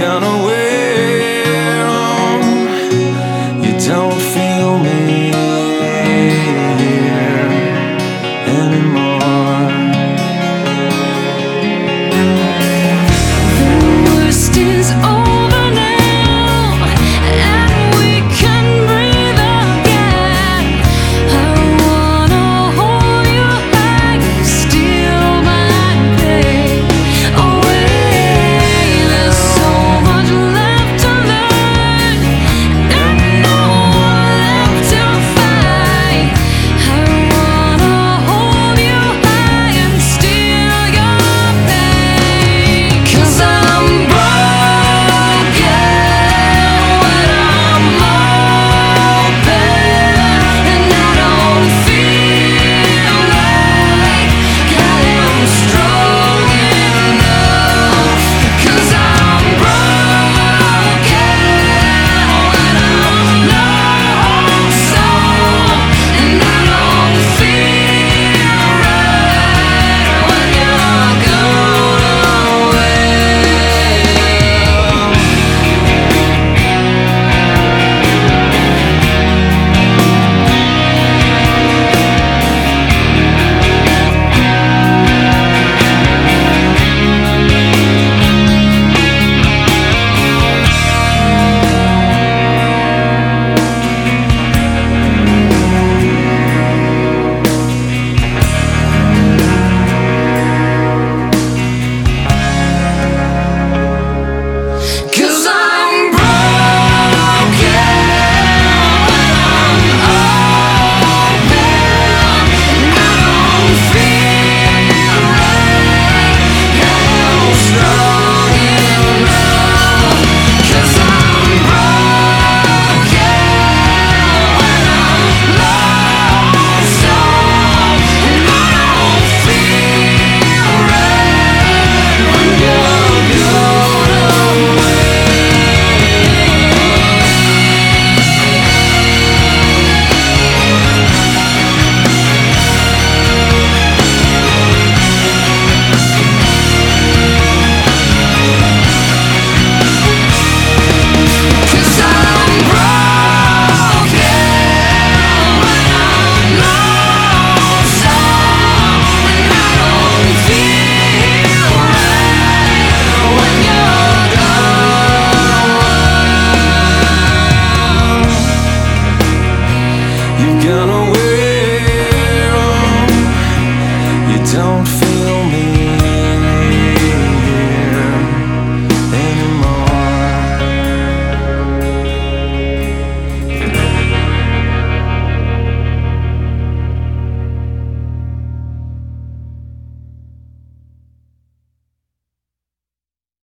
gonna wait